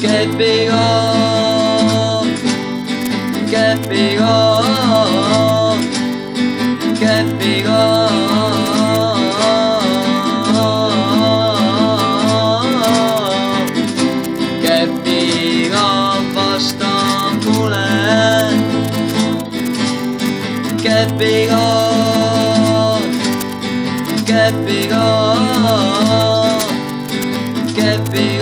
käpiga, käpiga, käpiga. käpiga vastab mulle, käpiga, käpiga, käpiga.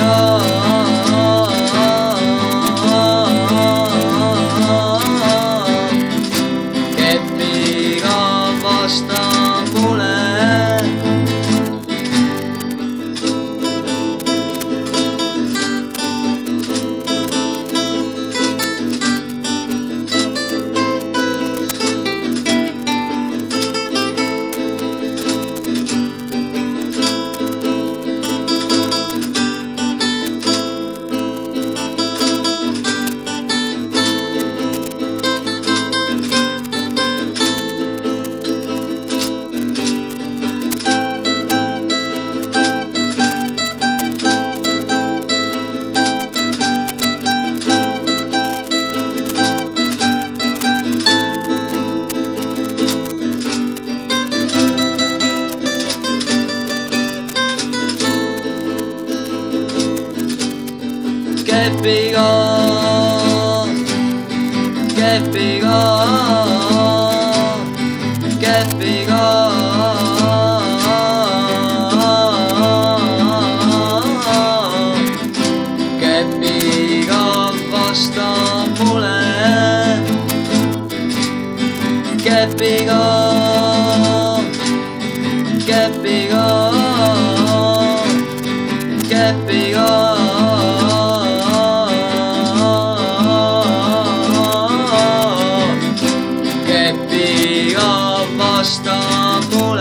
käpiga, käpiga, käpiga. käpiga vastab mulle, käpiga, käpiga, käpiga. Stop.